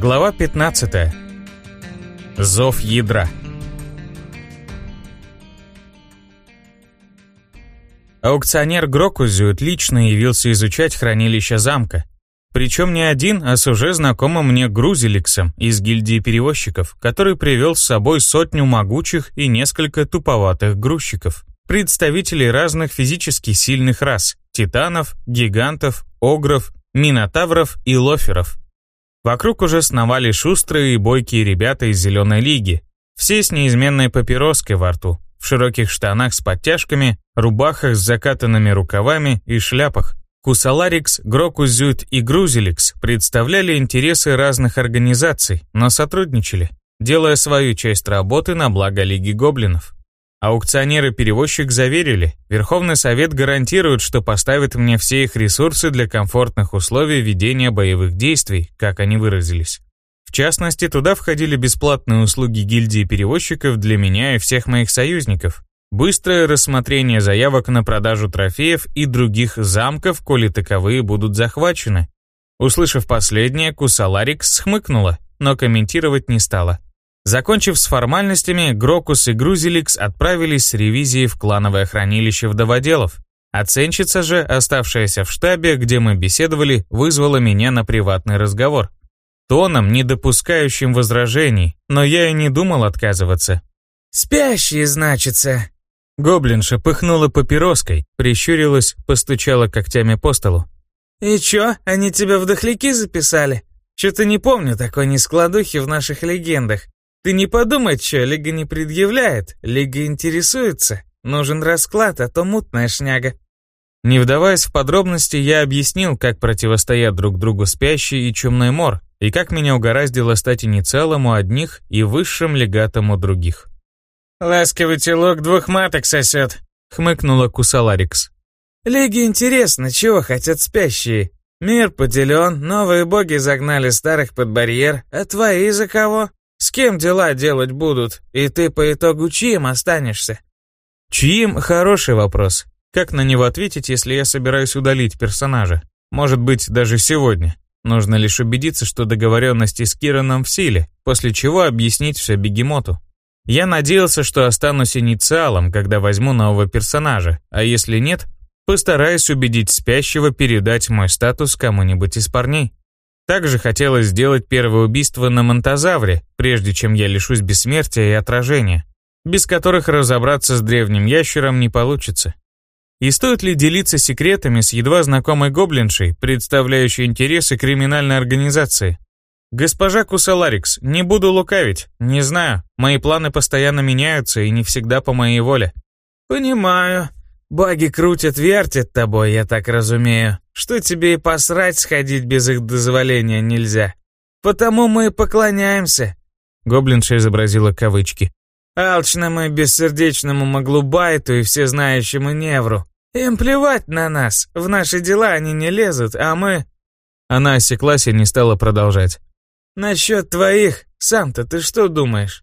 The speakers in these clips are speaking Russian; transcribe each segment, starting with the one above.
Глава 15. Зов ядра. Аукционер Грокузют лично явился изучать хранилище замка. Причем не один, а с уже знакомым мне Грузеликсом из гильдии перевозчиков, который привел с собой сотню могучих и несколько туповатых грузчиков, представителей разных физически сильных рас – титанов, гигантов, огров, минотавров и лоферов. Вокруг уже сновали шустрые и бойкие ребята из Зеленой Лиги, все с неизменной папироской во рту, в широких штанах с подтяжками, рубахах с закатанными рукавами и шляпах. Кусаларикс, Грокузют и Грузеликс представляли интересы разных организаций, но сотрудничали, делая свою часть работы на благо Лиги Гоблинов. Аукционеры-перевозчик заверили, Верховный Совет гарантирует, что поставит мне все их ресурсы для комфортных условий ведения боевых действий, как они выразились. В частности, туда входили бесплатные услуги гильдии перевозчиков для меня и всех моих союзников, быстрое рассмотрение заявок на продажу трофеев и других замков, коли таковые будут захвачены. Услышав последнее, Кусаларикс схмыкнула, но комментировать не стала. Закончив с формальностями, Грокус и Грузеликс отправились с ревизией в клановое хранилище вдоводелов. Оценщица же, оставшаяся в штабе, где мы беседовали, вызвала меня на приватный разговор. Тоном, не допускающим возражений, но я и не думал отказываться. «Спящие, значится». Гоблинша пыхнула папироской, прищурилась, постучала когтями по столу. «И чё, они тебя в дохляки записали? Чё-то не помню такой нескладухи в наших легендах. Ты не подумай, что Лига не предъявляет, Лига интересуется. Нужен расклад, а то мутная шняга. Не вдаваясь в подробности, я объяснил, как противостоят друг другу спящий и чумной мор, и как меня угораздило стать инициалом у одних и высшим легатом у других. «Ласковый телок двух маток сосет», — хмыкнула Кусаларикс. «Лиге интересно, чего хотят спящие. Мир поделен, новые боги загнали старых под барьер, а твои за кого?» С кем дела делать будут, и ты по итогу чьим останешься? Чьим – хороший вопрос. Как на него ответить, если я собираюсь удалить персонажа? Может быть, даже сегодня. Нужно лишь убедиться, что договоренности с Кираном в силе, после чего объяснить все бегемоту. Я надеялся, что останусь инициалом, когда возьму нового персонажа, а если нет, постараюсь убедить спящего передать мой статус кому-нибудь из парней. Также хотелось сделать первое убийство на Монтазавре, прежде чем я лишусь бессмертия и отражения, без которых разобраться с древним ящером не получится. И стоит ли делиться секретами с едва знакомой гоблиншей, представляющей интересы криминальной организации? Госпожа Кусаларикс, не буду лукавить, не знаю, мои планы постоянно меняются и не всегда по моей воле. Понимаю, Боги крутят-вертят тобой, я так разумею, что тебе и посрать сходить без их дозволения нельзя. Потому мы поклоняемся. Гоблинша изобразила кавычки. Алчному и бессердечному Маглубайту и всезнающему Невру. Им плевать на нас, в наши дела они не лезут, а мы... Она осеклась и не стала продолжать. Насчет твоих, сам-то ты что думаешь?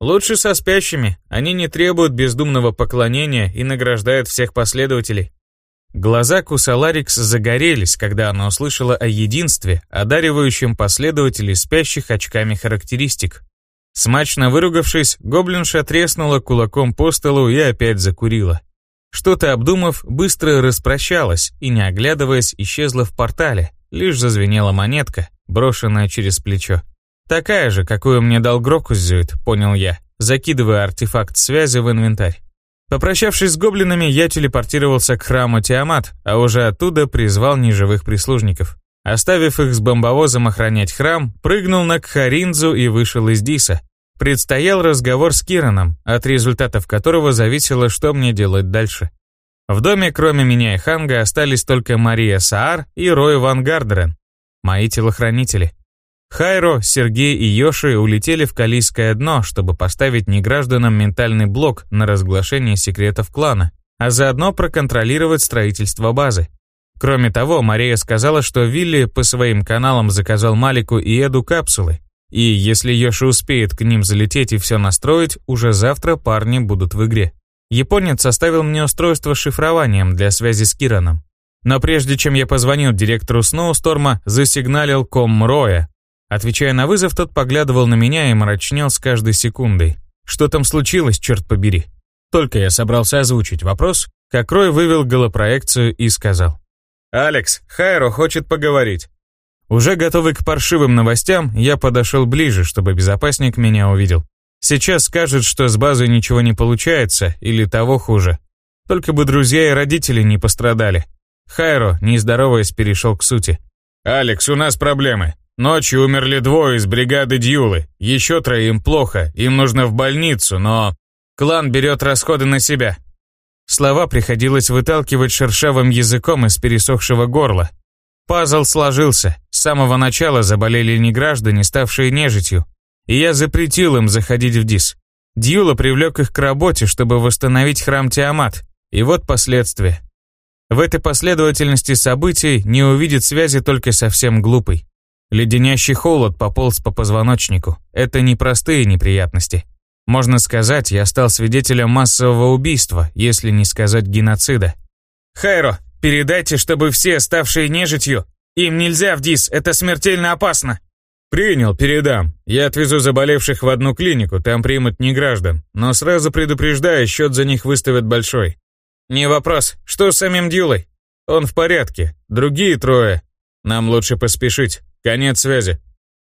Лучше со спящими, они не требуют бездумного поклонения и награждают всех последователей. Глаза Кусаларикс загорелись, когда она услышала о единстве, одаривающем последователей спящих очками характеристик. Смачно выругавшись, гоблинша треснула кулаком по столу и опять закурила. Что-то обдумав, быстро распрощалась и, не оглядываясь, исчезла в портале, лишь зазвенела монетка, брошенная через плечо. Такая же, какую мне дал Грокуззюит, понял я, закидывая артефакт связи в инвентарь. Попрощавшись с гоблинами, я телепортировался к храму Тиамат, а уже оттуда призвал неживых прислужников. Оставив их с бомбовозом охранять храм, прыгнул на Кхаринзу и вышел из Диса. Предстоял разговор с Кираном, от результатов которого зависело, что мне делать дальше. В доме, кроме меня и Ханга, остались только Мария Саар и Рой Ван Гардерен, мои телохранители. Хайро, Сергей и Йоши улетели в Калийское дно, чтобы поставить негражданам ментальный блок на разглашение секретов клана, а заодно проконтролировать строительство базы. Кроме того, Мария сказала, что Вилли по своим каналам заказал Малику и Эду капсулы, и если Йоши успеет к ним залететь и все настроить, уже завтра парни будут в игре. Японец составил мне устройство с шифрованием для связи с Кираном. Но прежде чем я позвонил директору Сноусторма, засигналил ком Роя, Отвечая на вызов, тот поглядывал на меня и мрачнел с каждой секундой. Что там случилось, черт побери? Только я собрался озвучить вопрос, как Рой вывел голопроекцию и сказал. «Алекс, Хайро хочет поговорить». Уже готовый к паршивым новостям, я подошел ближе, чтобы безопасник меня увидел. Сейчас скажет, что с базой ничего не получается, или того хуже. Только бы друзья и родители не пострадали. Хайро, не здороваясь, перешел к сути. «Алекс, у нас проблемы. Ночью умерли двое из бригады Дьюлы. Еще троим плохо, им нужно в больницу, но... Клан берет расходы на себя». Слова приходилось выталкивать шершавым языком из пересохшего горла. Пазл сложился. С самого начала заболели не граждане, ставшие нежитью. И я запретил им заходить в ДИС. Дьюла привлек их к работе, чтобы восстановить храм Тиамат. И вот последствия. В этой последовательности событий не увидит связи только совсем глупый. Леденящий холод пополз по позвоночнику. Это непростые неприятности. Можно сказать, я стал свидетелем массового убийства, если не сказать геноцида. «Хайро, передайте, чтобы все, ставшие нежитью, им нельзя в ДИС, это смертельно опасно!» «Принял, передам. Я отвезу заболевших в одну клинику, там примут не граждан. Но сразу предупреждаю, счет за них выставят большой. «Не вопрос. Что с самим Дьюлой?» «Он в порядке. Другие трое. Нам лучше поспешить. Конец связи».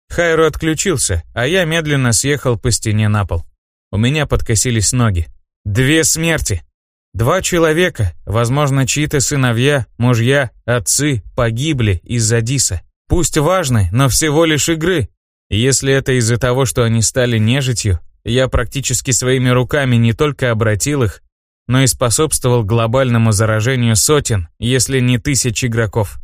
Хайро отключился, а я медленно съехал по стене на пол. У меня подкосились ноги. Две смерти. Два человека, возможно, чьи-то сыновья, мужья, отцы погибли из-за Диса. Пусть важны, но всего лишь игры. Если это из-за того, что они стали нежитью, я практически своими руками не только обратил их, но и способствовал глобальному заражению сотен, если не тысяч игроков,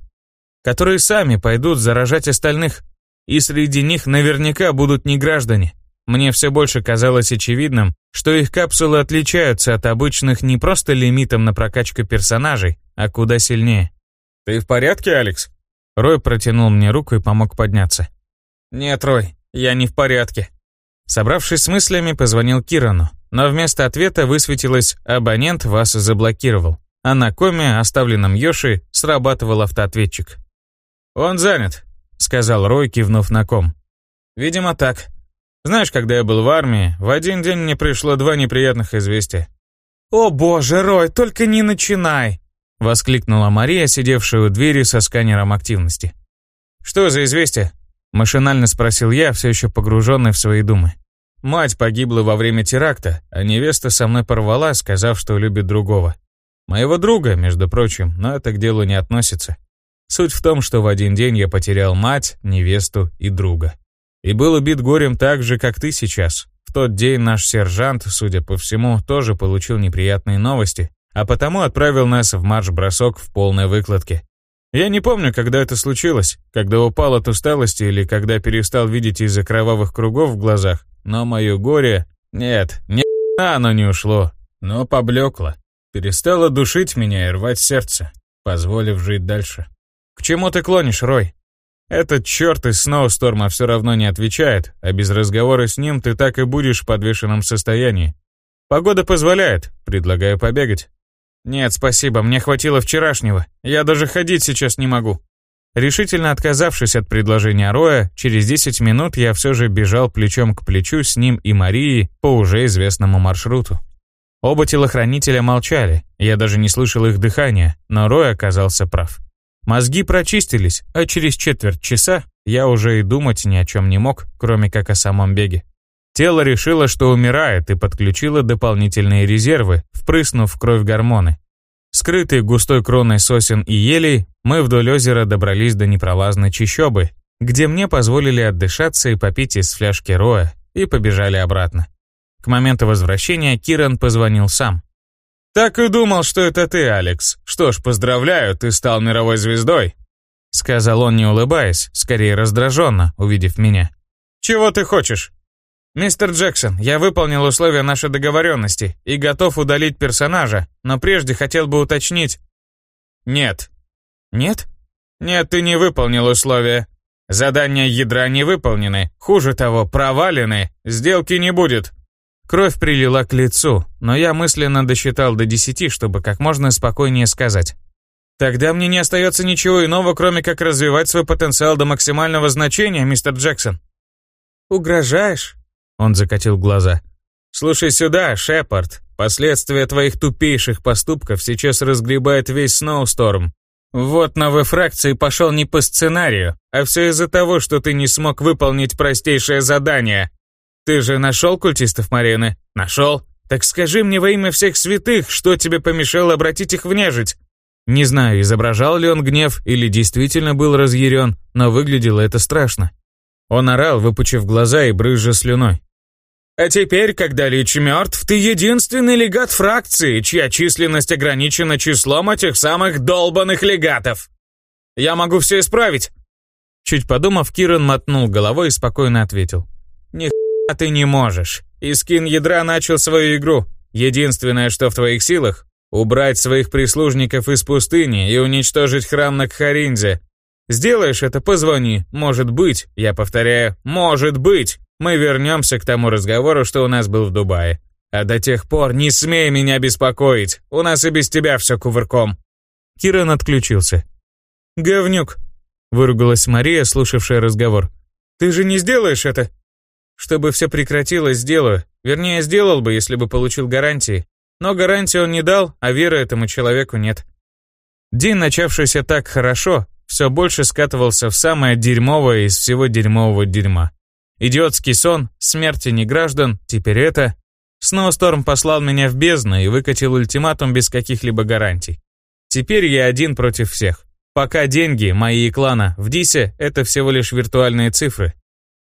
которые сами пойдут заражать остальных, и среди них наверняка будут не граждане. Мне все больше казалось очевидным, что их капсулы отличаются от обычных не просто лимитом на прокачку персонажей, а куда сильнее. «Ты в порядке, Алекс?» Рой протянул мне руку и помог подняться. «Нет, Рой, я не в порядке». Собравшись с мыслями, позвонил Кирану но вместо ответа высветилось «абонент вас заблокировал», а на коме, оставленном Йоши, срабатывал автоответчик. «Он занят», — сказал Рой, кивнув на ком. «Видимо, так. Знаешь, когда я был в армии, в один день мне пришло два неприятных известия». «О боже, Рой, только не начинай!» — воскликнула Мария, сидевшая у двери со сканером активности. «Что за известие?» — машинально спросил я, все еще погруженный в свои думы. Мать погибла во время теракта, а невеста со мной порвала, сказав, что любит другого. Моего друга, между прочим, но это к делу не относится. Суть в том, что в один день я потерял мать, невесту и друга. И был убит горем так же, как ты сейчас. В тот день наш сержант, судя по всему, тоже получил неприятные новости, а потому отправил нас в марш-бросок в полной выкладке. Я не помню, когда это случилось, когда упал от усталости или когда перестал видеть из-за кровавых кругов в глазах, но мое горе... Нет, ни оно не ушло, но поблекло. Перестало душить меня и рвать сердце, позволив жить дальше. К чему ты клонишь, Рой? Этот черт из Сноусторма все равно не отвечает, а без разговора с ним ты так и будешь в подвешенном состоянии. Погода позволяет, предлагаю побегать. Нет, спасибо, мне хватило вчерашнего. Я даже ходить сейчас не могу. Решительно отказавшись от предложения Роя, через 10 минут я все же бежал плечом к плечу с ним и Марией по уже известному маршруту. Оба телохранителя молчали, я даже не слышал их дыхания, но Рой оказался прав. Мозги прочистились, а через четверть часа я уже и думать ни о чем не мог, кроме как о самом беге. Тело решило, что умирает, и подключило дополнительные резервы, впрыснув в кровь гормоны. Скрытые густой кроной сосен и елей, мы вдоль озера добрались до непролазной чащобы, где мне позволили отдышаться и попить из фляжки роя, и побежали обратно. К моменту возвращения Киран позвонил сам. «Так и думал, что это ты, Алекс. Что ж, поздравляю, ты стал мировой звездой», сказал он, не улыбаясь, скорее раздраженно, увидев меня. «Чего ты хочешь?» «Мистер Джексон, я выполнил условия нашей договоренности и готов удалить персонажа, но прежде хотел бы уточнить...» «Нет». «Нет?» «Нет, ты не выполнил условия. Задания ядра не выполнены. Хуже того, провалены. Сделки не будет». Кровь прилила к лицу, но я мысленно досчитал до десяти, чтобы как можно спокойнее сказать. Тогда мне не остается ничего иного, кроме как развивать свой потенциал до максимального значения, мистер Джексон. Угрожаешь? Он закатил глаза. Слушай сюда, Шепард. Последствия твоих тупейших поступков сейчас разгребает весь Сноусторм. Вот новый фракции пошел не по сценарию, а все из-за того, что ты не смог выполнить простейшее задание. Ты же нашел культистов Марины? Нашел? Так скажи мне во имя всех святых, что тебе помешало обратить их в нежить? Не знаю, изображал ли он гнев или действительно был разъярен, но выглядело это страшно. Он орал, выпучив глаза и брызжа слюной. А теперь, когда Лич мертв, ты единственный легат фракции, чья численность ограничена числом этих самых долбанных легатов. Я могу все исправить. Чуть подумав, Киран мотнул головой и спокойно ответил. Ни ты не можешь. Искин ядра начал свою игру. Единственное, что в твоих силах, убрать своих прислужников из пустыни и уничтожить храм на Кхаринзе. Сделаешь это, позвони. Может быть, я повторяю, может быть, мы вернемся к тому разговору, что у нас был в Дубае. А до тех пор не смей меня беспокоить. У нас и без тебя все кувырком. Киран отключился. «Говнюк!» — выругалась Мария, слушавшая разговор. «Ты же не сделаешь это?» «Чтобы все прекратилось, сделаю. Вернее, сделал бы, если бы получил гарантии. Но гарантии он не дал, а веры этому человеку нет. День, начавшийся так хорошо, все больше скатывался в самое дерьмовое из всего дерьмового дерьма. Идиотский сон, смерти неграждан, теперь это. Сноусторм послал меня в бездну и выкатил ультиматум без каких-либо гарантий. Теперь я один против всех. Пока деньги, мои и клана, в Дисе — это всего лишь виртуальные цифры.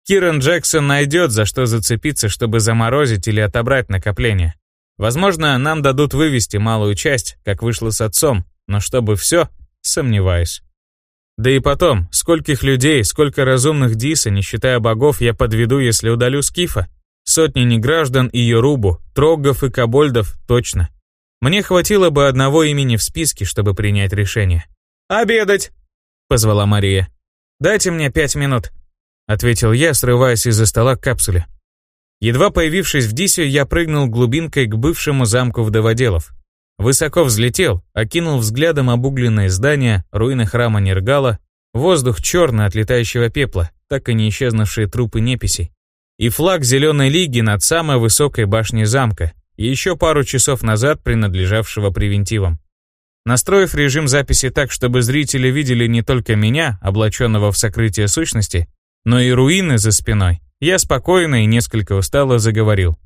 Киран Джексон найдет, за что зацепиться, чтобы заморозить или отобрать накопление. Возможно, нам дадут вывести малую часть, как вышло с отцом, но чтобы все, сомневаюсь. Да и потом, скольких людей, сколько разумных Диса, не считая богов, я подведу, если удалю Скифа? Сотни неграждан и Йорубу, Троггов и Кобольдов, точно. Мне хватило бы одного имени в списке, чтобы принять решение. «Обедать!» — позвала Мария. «Дайте мне пять минут», — ответил я, срываясь из-за стола к капсуле. Едва появившись в Дисе, я прыгнул глубинкой к бывшему замку вдоводелов. Высоко взлетел, окинул взглядом обугленные здания, руины храма Нергала, воздух черный от летающего пепла, так и не исчезнувшие трупы неписей, и флаг Зеленой Лиги над самой высокой башней замка, еще пару часов назад принадлежавшего превентивам. Настроив режим записи так, чтобы зрители видели не только меня, облаченного в сокрытие сущности, но и руины за спиной, я спокойно и несколько устало заговорил.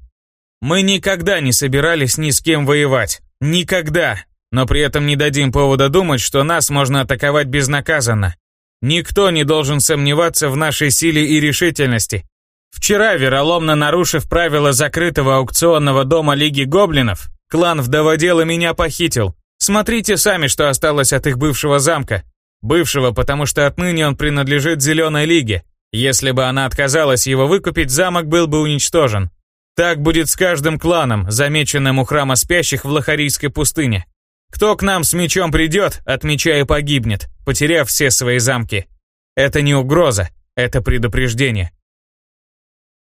«Мы никогда не собирались ни с кем воевать. Никогда. Но при этом не дадим повода думать, что нас можно атаковать безнаказанно. Никто не должен сомневаться в нашей силе и решительности. Вчера, вероломно нарушив правила закрытого аукционного дома Лиги Гоблинов, клан Вдоводела меня похитил. Смотрите сами, что осталось от их бывшего замка. Бывшего, потому что отныне он принадлежит Зеленой Лиге. Если бы она отказалась его выкупить, замок был бы уничтожен. Так будет с каждым кланом, замеченным у храма спящих в Лохарийской пустыне. Кто к нам с мечом придет, от меча и погибнет, потеряв все свои замки. Это не угроза, это предупреждение.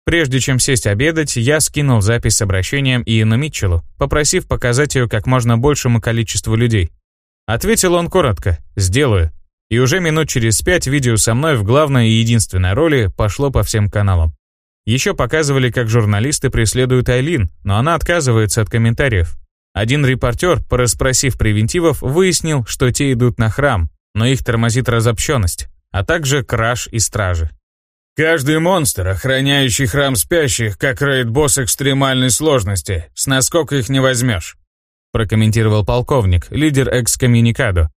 Прежде чем сесть обедать, я скинул запись с обращением Иену Митчеллу, попросив показать ее как можно большему количеству людей. Ответил он коротко «Сделаю». И уже минут через пять видео со мной в главной и единственной роли пошло по всем каналам. Еще показывали, как журналисты преследуют Айлин, но она отказывается от комментариев. Один репортер, порасспросив превентивов, выяснил, что те идут на храм, но их тормозит разобщенность, а также краж и стражи. «Каждый монстр, охраняющий храм спящих, как рейд-босс экстремальной сложности, с наскока их не возьмешь», прокомментировал полковник, лидер экскоммуникадо,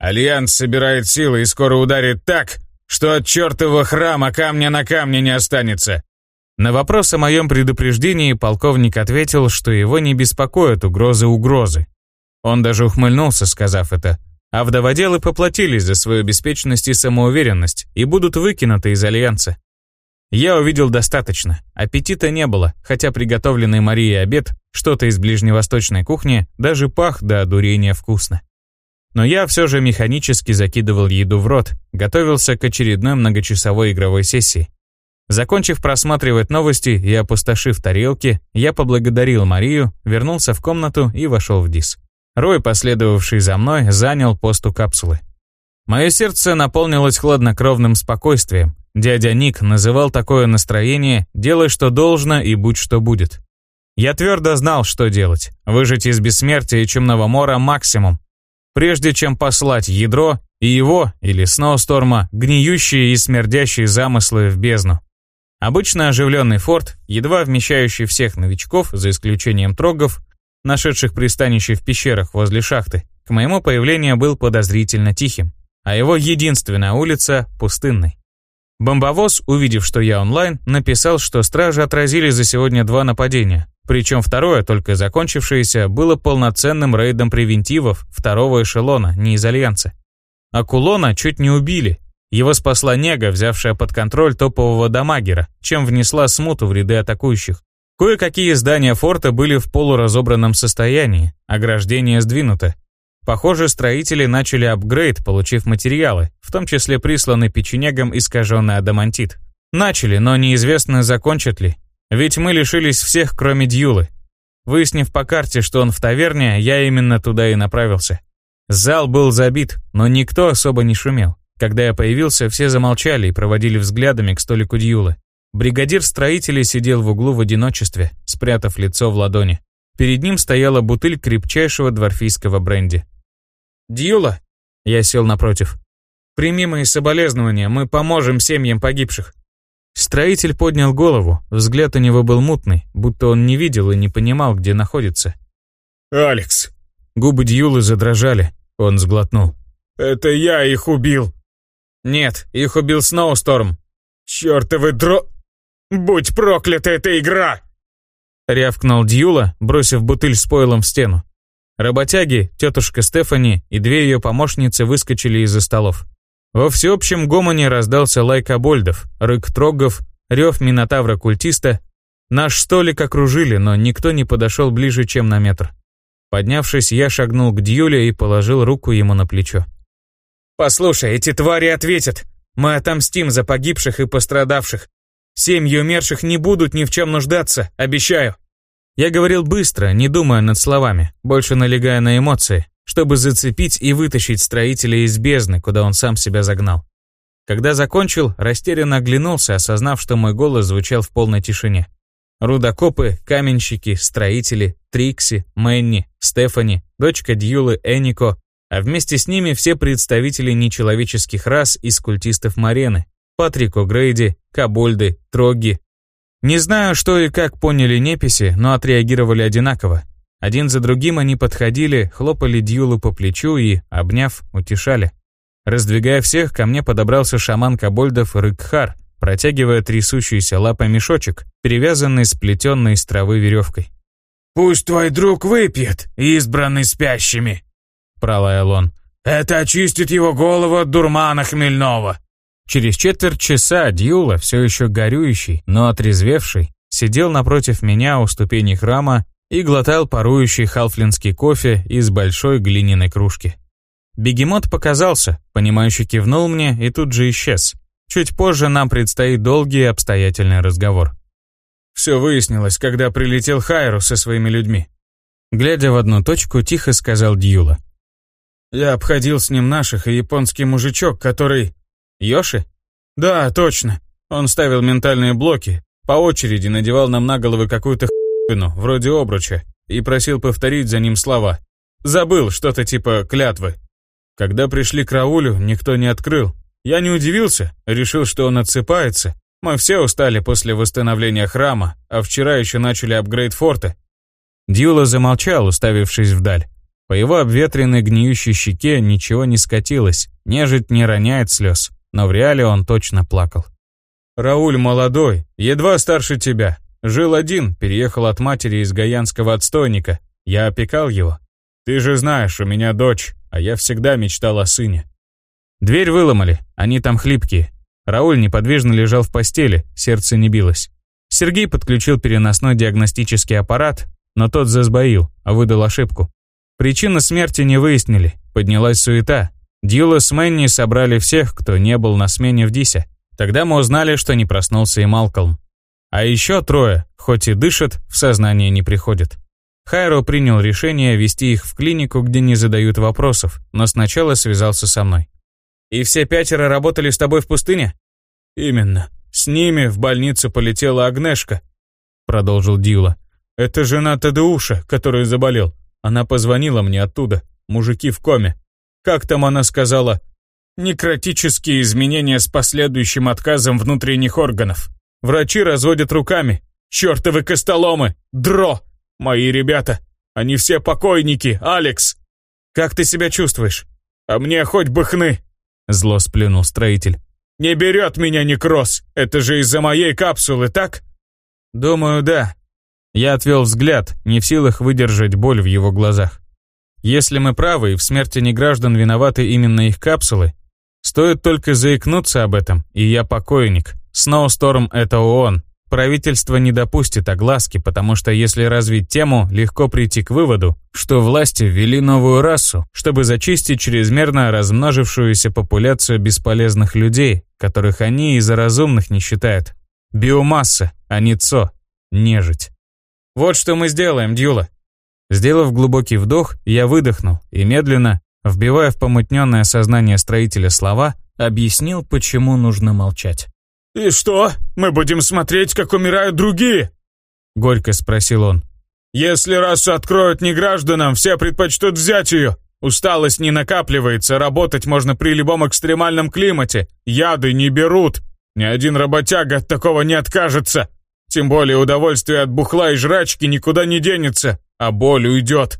Альянс собирает силы и скоро ударит так, что от чертового храма камня на камне не останется. На вопрос о моем предупреждении полковник ответил, что его не беспокоят угрозы-угрозы. Он даже ухмыльнулся, сказав это. А вдоводелы поплатились за свою беспечность и самоуверенность и будут выкинуты из Альянса. Я увидел достаточно. Аппетита не было, хотя приготовленный Марией обед, что-то из ближневосточной кухни, даже пах до одурения вкусно. Но я все же механически закидывал еду в рот, готовился к очередной многочасовой игровой сессии. Закончив просматривать новости и опустошив тарелки, я поблагодарил Марию, вернулся в комнату и вошел в ДИС. Рой, последовавший за мной, занял пост у капсулы. Мое сердце наполнилось хладнокровным спокойствием. Дядя Ник называл такое настроение «делай, что должно, и будь, что будет». Я твердо знал, что делать. Выжить из бессмертия и Чумного Мора максимум. Прежде чем послать ядро и его, или Сноусторма, гниющие и смердящие замыслы в бездну. Обычно оживленный форт, едва вмещающий всех новичков, за исключением трогов, нашедших пристанище в пещерах возле шахты, к моему появлению был подозрительно тихим, а его единственная улица – пустынной. Бомбовоз, увидев, что я онлайн, написал, что стражи отразили за сегодня два нападения, причем второе, только закончившееся, было полноценным рейдом превентивов второго эшелона, не из Альянса. А Кулона чуть не убили. Его спасла Нега, взявшая под контроль топового дамагера, чем внесла смуту в ряды атакующих. Кое-какие здания форта были в полуразобранном состоянии, ограждение сдвинуто. Похоже, строители начали апгрейд, получив материалы, в том числе присланный печенегом искаженный адамантит. Начали, но неизвестно, закончат ли. Ведь мы лишились всех, кроме Дьюлы. Выяснив по карте, что он в таверне, я именно туда и направился. Зал был забит, но никто особо не шумел. Когда я появился, все замолчали и проводили взглядами к столику Дьюлы. Бригадир строителей сидел в углу в одиночестве, спрятав лицо в ладони. Перед ним стояла бутыль крепчайшего дворфийского бренди. «Дьюла?» Я сел напротив. «Прими мои соболезнования, мы поможем семьям погибших». Строитель поднял голову, взгляд у него был мутный, будто он не видел и не понимал, где находится. «Алекс!» Губы Дьюлы задрожали, он сглотнул. «Это я их убил!» «Нет, их убил Сноусторм». «Чёртовы дро...» «Будь проклята эта игра!» Рявкнул Дьюла, бросив бутыль с пойлом в стену. Работяги, тетушка Стефани и две ее помощницы выскочили из-за столов. Во всеобщем гомоне раздался лай кобольдов, рык трогов, рев минотавра-культиста. Наш столик окружили, но никто не подошел ближе, чем на метр. Поднявшись, я шагнул к Дьюле и положил руку ему на плечо. «Послушай, эти твари ответят. Мы отомстим за погибших и пострадавших. Семьи умерших не будут ни в чем нуждаться, обещаю». Я говорил быстро, не думая над словами, больше налегая на эмоции, чтобы зацепить и вытащить строителя из бездны, куда он сам себя загнал. Когда закончил, растерянно оглянулся, осознав, что мой голос звучал в полной тишине. Рудокопы, каменщики, строители, Трикси, Мэнни, Стефани, дочка Дьюлы Энико, а вместе с ними все представители нечеловеческих рас из культистов Марены, Патрик О'Грейди, Кабольды, Троги. Не знаю, что и как поняли неписи, но отреагировали одинаково. Один за другим они подходили, хлопали Дьюлу по плечу и, обняв, утешали. Раздвигая всех, ко мне подобрался шаман Кабольдов Рыкхар, протягивая трясущийся лапой мешочек, перевязанный сплетенной из травы веревкой. «Пусть твой друг выпьет, избранный спящими», — пролаял он. «Это очистит его голову от дурмана хмельного». Через четверть часа Дьюла, все еще горюющий, но отрезвевший, сидел напротив меня у ступеней храма и глотал парующий халфлинский кофе из большой глиняной кружки. Бегемот показался, понимающе кивнул мне и тут же исчез, Чуть позже нам предстоит долгий обстоятельный разговор. Все выяснилось, когда прилетел Хайру со своими людьми. Глядя в одну точку, тихо сказал Дьюла. Я обходил с ним наших и японский мужичок, который... Йоши? Да, точно. Он ставил ментальные блоки, по очереди надевал нам на головы какую-то хуйну, вроде обруча, и просил повторить за ним слова. Забыл что-то типа клятвы. Когда пришли к Раулю, никто не открыл, я не удивился, решил, что он отсыпается. Мы все устали после восстановления храма, а вчера еще начали апгрейд форта. Дьюла замолчал, уставившись вдаль. По его обветренной гниющей щеке ничего не скатилось, нежить не роняет слез, но в реале он точно плакал. «Рауль молодой, едва старше тебя. Жил один, переехал от матери из гаянского отстойника. Я опекал его. Ты же знаешь, у меня дочь, а я всегда мечтал о сыне. Дверь выломали, они там хлипкие. Рауль неподвижно лежал в постели, сердце не билось. Сергей подключил переносной диагностический аппарат, но тот засбоил, а выдал ошибку. Причины смерти не выяснили, поднялась суета. Дьюла с Мэнни собрали всех, кто не был на смене в Дисе. Тогда мы узнали, что не проснулся и Малкольм. А еще трое, хоть и дышат, в сознание не приходят. Хайро принял решение вести их в клинику, где не задают вопросов, но сначала связался со мной. «И все пятеро работали с тобой в пустыне?» «Именно. С ними в больницу полетела Агнешка», — продолжил Дила. «Это жена Тадеуша, который заболел. Она позвонила мне оттуда. Мужики в коме. Как там она сказала? Некротические изменения с последующим отказом внутренних органов. Врачи разводят руками. Чёртовы костоломы! Дро! Мои ребята! Они все покойники, Алекс! Как ты себя чувствуешь? А мне хоть бы хны! Зло сплюнул строитель. Не берет меня некроз! Это же из-за моей капсулы, так? Думаю, да. Я отвел взгляд, не в силах выдержать боль в его глазах. Если мы правы и в смерти неграждан виноваты именно их капсулы, стоит только заикнуться об этом, и я покойник. Сноусторм — это ООН. Правительство не допустит огласки, потому что если развить тему, легко прийти к выводу, что власти ввели новую расу, чтобы зачистить чрезмерно размножившуюся популяцию бесполезных людей, которых они из-за разумных не считают. Биомасса, а не ЦО. Нежить. Вот что мы сделаем, Дьюла. Сделав глубокий вдох, я выдохнул и медленно, вбивая в помутненное сознание строителя слова, объяснил, почему нужно молчать. «И что, мы будем смотреть, как умирают другие?» Горько спросил он. «Если расу откроют не гражданам, все предпочтут взять ее. Усталость не накапливается, работать можно при любом экстремальном климате. Яды не берут. Ни один работяга от такого не откажется. Тем более удовольствие от бухла и жрачки никуда не денется, а боль уйдет».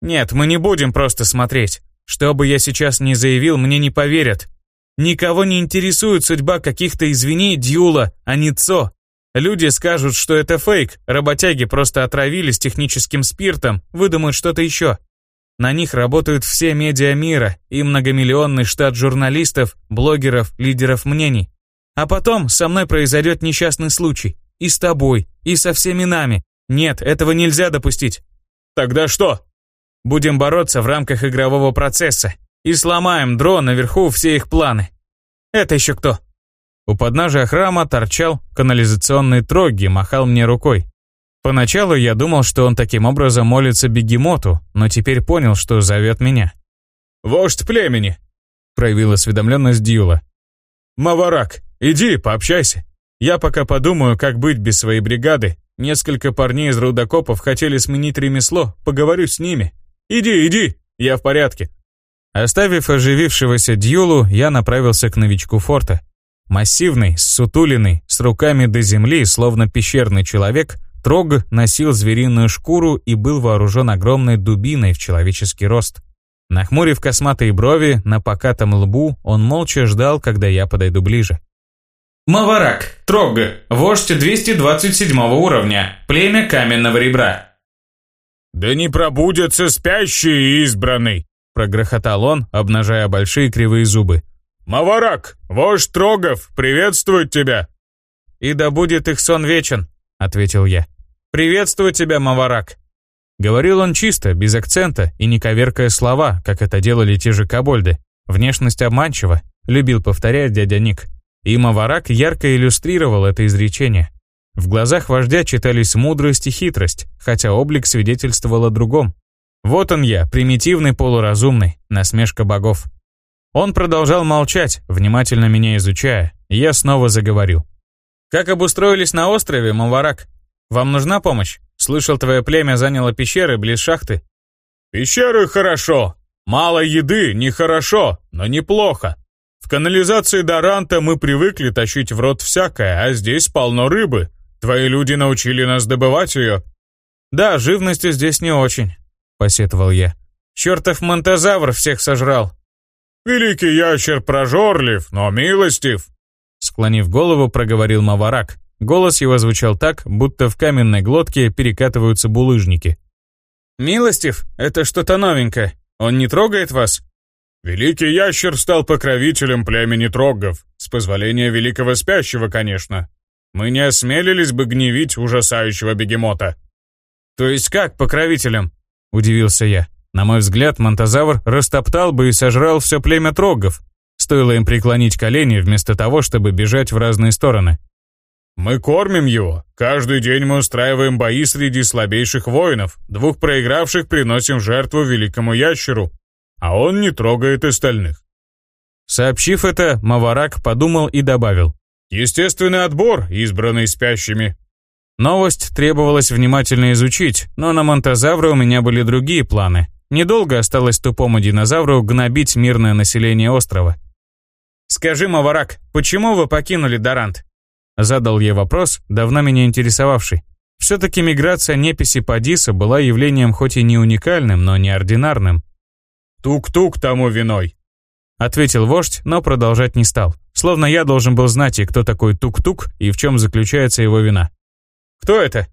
«Нет, мы не будем просто смотреть. Что бы я сейчас ни заявил, мне не поверят. Никого не интересует судьба каких-то, извини, Дьюла, а не Цо. Люди скажут, что это фейк, работяги просто отравились техническим спиртом, выдумают что-то еще. На них работают все медиа мира и многомиллионный штат журналистов, блогеров, лидеров мнений. А потом со мной произойдет несчастный случай. И с тобой, и со всеми нами. Нет, этого нельзя допустить. Тогда что? Будем бороться в рамках игрового процесса и сломаем дрон наверху все их планы. Это еще кто? У подножия храма торчал канализационный трог и махал мне рукой. Поначалу я думал, что он таким образом молится бегемоту, но теперь понял, что зовет меня. «Вождь племени», — проявил осведомленность Дьюла. «Маварак, иди, пообщайся. Я пока подумаю, как быть без своей бригады. Несколько парней из рудокопов хотели сменить ремесло, поговорю с ними. Иди, иди, я в порядке». Оставив оживившегося Дьюлу, я направился к новичку форта. Массивный, сутулиный, с руками до земли, словно пещерный человек, Трог носил звериную шкуру и был вооружен огромной дубиной в человеческий рост. Нахмурив косматые брови, на покатом лбу, он молча ждал, когда я подойду ближе. Маварак, Трог, вождь 227 уровня, племя каменного ребра. «Да не пробудется спящий избранный!» Прогрохотал он, обнажая большие кривые зубы. «Маварак, вождь Трогов, приветствует тебя!» «И да будет их сон вечен», — ответил я. «Приветствую тебя, Маварак!» Говорил он чисто, без акцента и не коверкая слова, как это делали те же кобольды. Внешность обманчива, любил повторять дядя Ник. И Маварак ярко иллюстрировал это изречение. В глазах вождя читались мудрость и хитрость, хотя облик свидетельствовал о другом. Вот он я, примитивный полуразумный, насмешка богов. Он продолжал молчать, внимательно меня изучая, я снова заговорил. «Как обустроились на острове, Маварак? Вам нужна помощь? Слышал, твое племя заняло пещеры близ шахты». «Пещеры хорошо. Мало еды, нехорошо, но неплохо. В канализации Доранта мы привыкли тащить в рот всякое, а здесь полно рыбы. Твои люди научили нас добывать ее». «Да, живности здесь не очень посетовал я. «Чертов монтозавр всех сожрал!» «Великий ящер прожорлив, но милостив!» Склонив голову, проговорил Маварак. Голос его звучал так, будто в каменной глотке перекатываются булыжники. «Милостив? Это что-то новенькое. Он не трогает вас?» «Великий ящер стал покровителем племени Трогов, с позволения великого спящего, конечно. Мы не осмелились бы гневить ужасающего бегемота». «То есть как покровителем?» Удивился я. На мой взгляд, монтозавр растоптал бы и сожрал все племя трогов. Стоило им преклонить колени вместо того, чтобы бежать в разные стороны. Мы кормим его. Каждый день мы устраиваем бои среди слабейших воинов. Двух проигравших приносим жертву великому ящеру. А он не трогает остальных. Сообщив это, Маварак подумал и добавил. Естественный отбор, избранный спящими. Новость требовалось внимательно изучить, но на Монтозавра у меня были другие планы. Недолго осталось тупому динозавру гнобить мирное население острова. «Скажи, Маварак, почему вы покинули Дарант?» Задал я вопрос, давно меня интересовавший. Все-таки миграция неписи Падиса была явлением хоть и не уникальным, но неординарным. «Тук-тук тому виной», — ответил вождь, но продолжать не стал. Словно я должен был знать, и кто такой Тук-тук, и в чем заключается его вина. «Кто это?»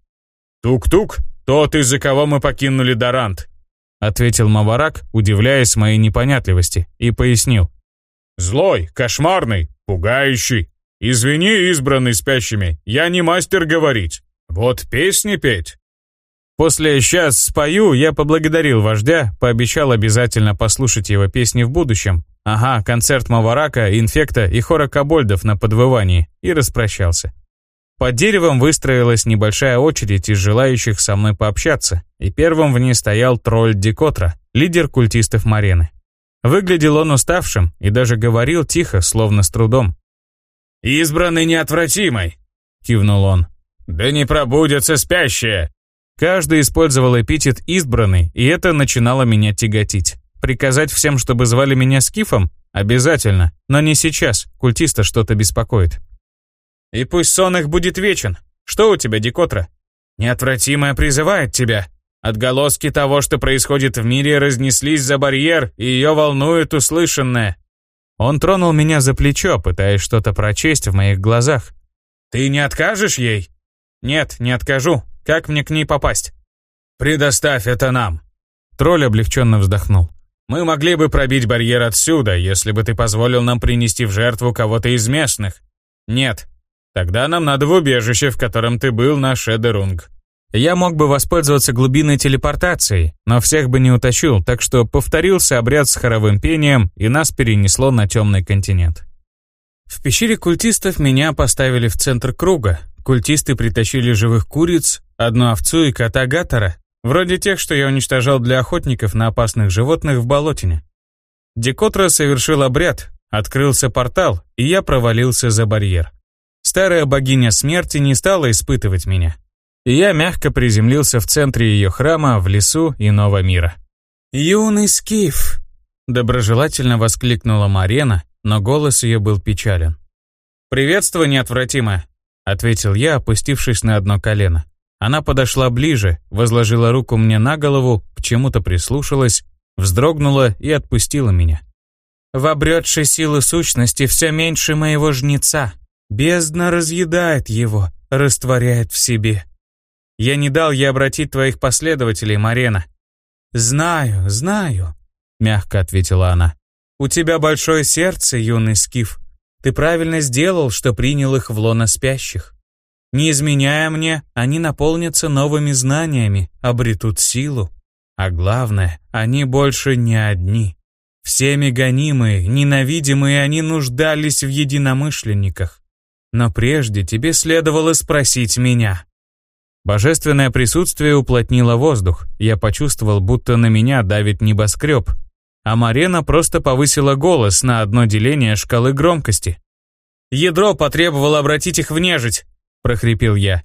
«Тук-тук, тот, из-за кого мы покинули Дарант», — ответил Маварак, удивляясь моей непонятливости, и пояснил. «Злой, кошмарный, пугающий. Извини, избранный спящими, я не мастер говорить. Вот песни петь». После «Сейчас спою» я поблагодарил вождя, пообещал обязательно послушать его песни в будущем. Ага, концерт Маварака, Инфекта и хора кобольдов на подвывании. И распрощался. Под деревом выстроилась небольшая очередь из желающих со мной пообщаться, и первым в ней стоял тролль Дикотра, лидер культистов Марены. Выглядел он уставшим и даже говорил тихо, словно с трудом. «Избранный неотвратимый!» — кивнул он. «Да не пробудятся спящие!» Каждый использовал эпитет «избранный», и это начинало меня тяготить. Приказать всем, чтобы звали меня Скифом? Обязательно, но не сейчас, культиста что-то беспокоит. И пусть сон их будет вечен. Что у тебя, Дикотра? Неотвратимое призывает тебя. Отголоски того, что происходит в мире, разнеслись за барьер, и ее волнует услышанное. Он тронул меня за плечо, пытаясь что-то прочесть в моих глазах. Ты не откажешь ей? Нет, не откажу. Как мне к ней попасть? Предоставь это нам. Тролль облегченно вздохнул. Мы могли бы пробить барьер отсюда, если бы ты позволил нам принести в жертву кого-то из местных. Нет, Тогда нам надо в убежище, в котором ты был на Шедерунг. Я мог бы воспользоваться глубинной телепортацией, но всех бы не утащил, так что повторился обряд с хоровым пением, и нас перенесло на темный континент. В пещере культистов меня поставили в центр круга. Культисты притащили живых куриц, одну овцу и кота Гаттера, вроде тех, что я уничтожал для охотников на опасных животных в болотине. Декотра совершил обряд, открылся портал, и я провалился за барьер. Старая богиня смерти не стала испытывать меня. И я мягко приземлился в центре ее храма в лесу иного мира. «Юный скиф!» Доброжелательно воскликнула Марена, но голос ее был печален. «Приветствую, неотвратимое!» Ответил я, опустившись на одно колено. Она подошла ближе, возложила руку мне на голову, к чему-то прислушалась, вздрогнула и отпустила меня. «В обретшей силы сущности все меньше моего жнеца», Бездна разъедает его, растворяет в себе. Я не дал ей обратить твоих последователей, Марена. Знаю, знаю, мягко ответила она. У тебя большое сердце, юный скиф. Ты правильно сделал, что принял их в лоно спящих. Не изменяя мне, они наполнятся новыми знаниями, обретут силу. А главное, они больше не одни. Всеми гонимые, ненавидимые, они нуждались в единомышленниках. Но прежде тебе следовало спросить меня». Божественное присутствие уплотнило воздух. Я почувствовал, будто на меня давит небоскреб. А Марена просто повысила голос на одно деление шкалы громкости. «Ядро потребовало обратить их в нежить», — прохрипел я.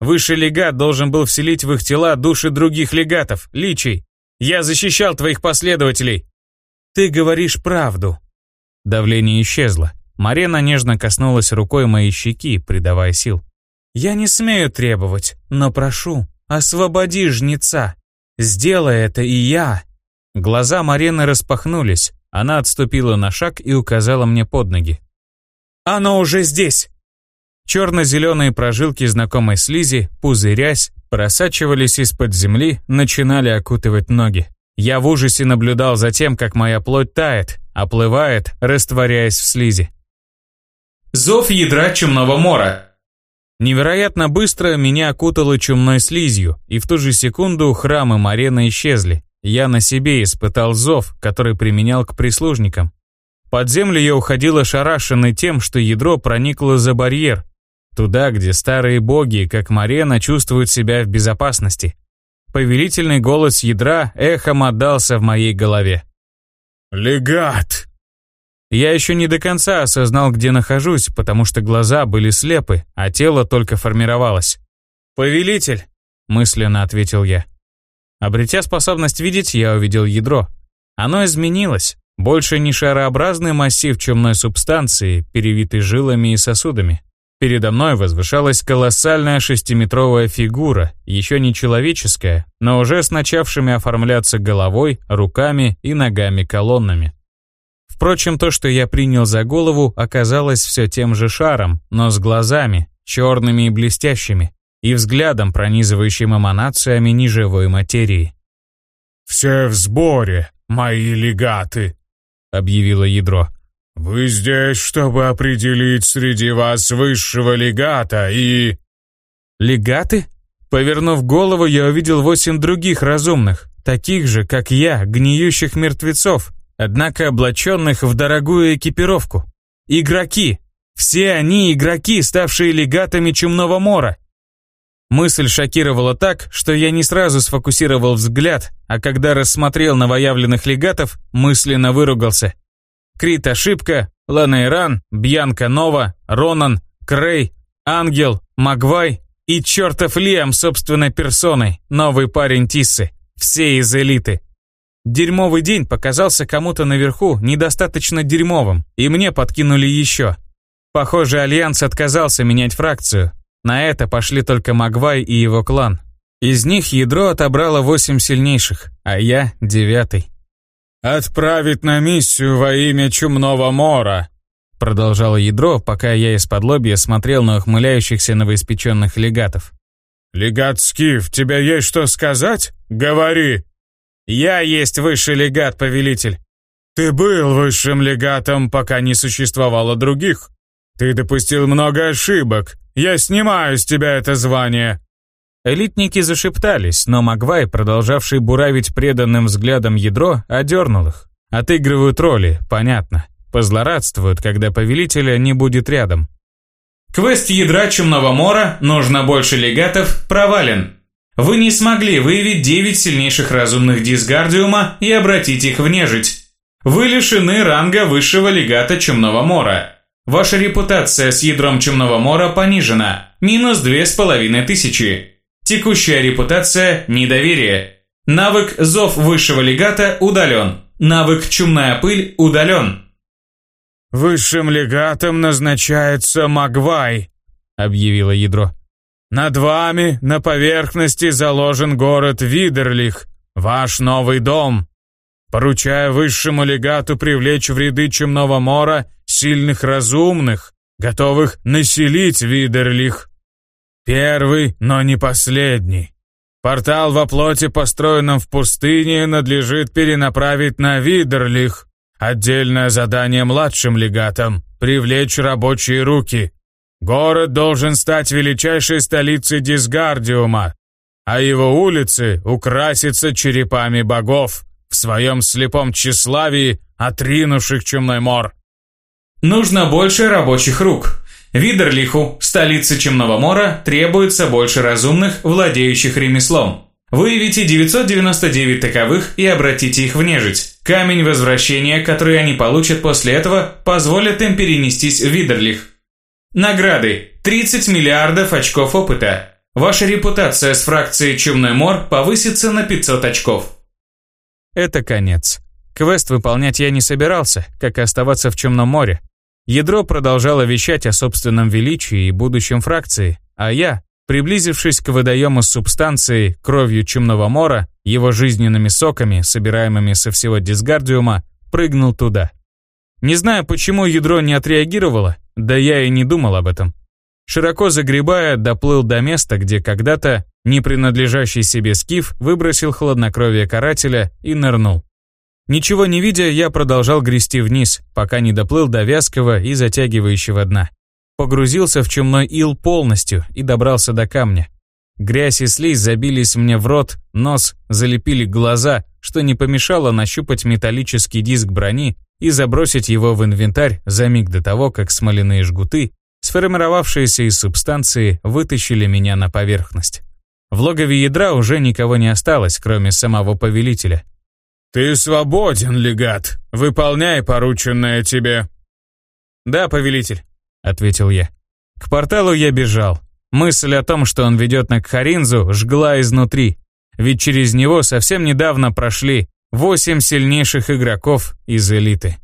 «Высший легат должен был вселить в их тела души других легатов, личий. Я защищал твоих последователей». «Ты говоришь правду». Давление исчезло. Марена нежно коснулась рукой моей щеки, придавая сил. «Я не смею требовать, но прошу, освободи жнеца. Сделай это и я». Глаза Марены распахнулись. Она отступила на шаг и указала мне под ноги. «Оно уже здесь!» Черно-зеленые прожилки знакомой слизи, пузырясь, просачивались из-под земли, начинали окутывать ноги. Я в ужасе наблюдал за тем, как моя плоть тает, оплывает, растворяясь в слизи. Зов ядра чумного мора. Невероятно быстро меня окутало чумной слизью, и в ту же секунду храмы Марена исчезли. Я на себе испытал зов, который применял к прислужникам. Под землю я уходил ошарашенный тем, что ядро проникло за барьер. Туда, где старые боги, как Марена, чувствуют себя в безопасности. Повелительный голос ядра эхом отдался в моей голове. «Легат!» Я еще не до конца осознал, где нахожусь, потому что глаза были слепы, а тело только формировалось. «Повелитель!» — мысленно ответил я. Обретя способность видеть, я увидел ядро. Оно изменилось. Больше не шарообразный массив чумной субстанции, перевитый жилами и сосудами. Передо мной возвышалась колоссальная шестиметровая фигура, еще не человеческая, но уже с начавшими оформляться головой, руками и ногами колоннами. Впрочем, то, что я принял за голову, оказалось все тем же шаром, но с глазами, черными и блестящими, и взглядом, пронизывающим эманациями неживой материи. «Все в сборе, мои легаты», — объявило ядро. «Вы здесь, чтобы определить среди вас высшего легата и...» «Легаты?» Повернув голову, я увидел восемь других разумных, таких же, как я, гниющих мертвецов, однако облаченных в дорогую экипировку. Игроки! Все они игроки, ставшие легатами Чумного Мора. Мысль шокировала так, что я не сразу сфокусировал взгляд, а когда рассмотрел новоявленных легатов, мысленно выругался. Крит Ошибка, Ланейран, Бьянка Нова, Ронан, Крей, Ангел, Магвай и чертов Лиам собственной персоной, новый парень Тиссы, все из элиты. Дерьмовый день показался кому-то наверху недостаточно дерьмовым, и мне подкинули еще. Похоже, Альянс отказался менять фракцию. На это пошли только Магвай и его клан. Из них ядро отобрало восемь сильнейших, а я девятый. «Отправить на миссию во имя Чумного Мора», продолжало ядро, пока я из-под лобья смотрел на ухмыляющихся новоиспеченных легатов. «Легат Скиф, тебя есть что сказать? Говори!» «Я есть высший легат, повелитель». «Ты был высшим легатом, пока не существовало других. Ты допустил много ошибок. Я снимаю с тебя это звание. Элитники зашептались, но Магвай, продолжавший буравить преданным взглядом ядро, одернул их. Отыгрывают роли, понятно. Позлорадствуют, когда повелителя не будет рядом. Квест ядра Чумного Мора «Нужно больше легатов» провален. Вы не смогли выявить 9 сильнейших разумных Дисгардиума и обратить их в нежить. Вы лишены ранга высшего легата Чумного Мора. Ваша репутация с ядром Чумного Мора понижена, минус две с половиной тысячи. Текущая репутация – недоверие. Навык «Зов высшего легата» удален. Навык «Чумная пыль» удален. «Высшим легатом назначается Магвай», – объявило ядро. «Над вами на поверхности заложен город Видерлих, ваш новый дом. Поручаю высшему легату привлечь в ряды Чумного Мора сильных разумных, готовых населить Видерлих. Первый, но не последний. Портал во плоти, построенном в пустыне, надлежит перенаправить на Видерлих. Отдельное задание младшим легатам – привлечь рабочие руки. Город должен стать величайшей столицей Дисгардиума, а его улицы украсятся черепами богов, в своем слепом тщеславии отринувших чумной мор. Нужно больше рабочих рук. Видерлиху, столице Чемного Мора, требуется больше разумных, владеющих ремеслом. Выявите 999 таковых и обратите их в нежить. Камень возвращения, который они получат после этого, позволит им перенестись в Видерлих. Награды. 30 миллиардов очков опыта. Ваша репутация с фракцией Чумной Мор повысится на 500 очков. Это конец. Квест выполнять я не собирался, как и оставаться в Чумном море. Ядро продолжало вещать о собственном величии и будущем фракции, а я, приблизившись к водоему с субстанцией, кровью чумного мора, его жизненными соками, собираемыми со всего дисгардиума, прыгнул туда. Не знаю, почему ядро не отреагировало, да я и не думал об этом. Широко загребая, доплыл до места, где когда-то не принадлежащий себе скиф выбросил хладнокровие карателя и нырнул. Ничего не видя, я продолжал грести вниз, пока не доплыл до вязкого и затягивающего дна. Погрузился в чумной ил полностью и добрался до камня. Грязь и слизь забились мне в рот, нос, залепили глаза, что не помешало нащупать металлический диск брони и забросить его в инвентарь за миг до того, как смоляные жгуты Сформировавшиеся из субстанции вытащили меня на поверхность. В логове ядра уже никого не осталось, кроме самого повелителя. «Ты свободен, легат. Выполняй порученное тебе». «Да, повелитель», — ответил я. К порталу я бежал. Мысль о том, что он ведет на Кхаринзу, жгла изнутри. Ведь через него совсем недавно прошли восемь сильнейших игроков из элиты.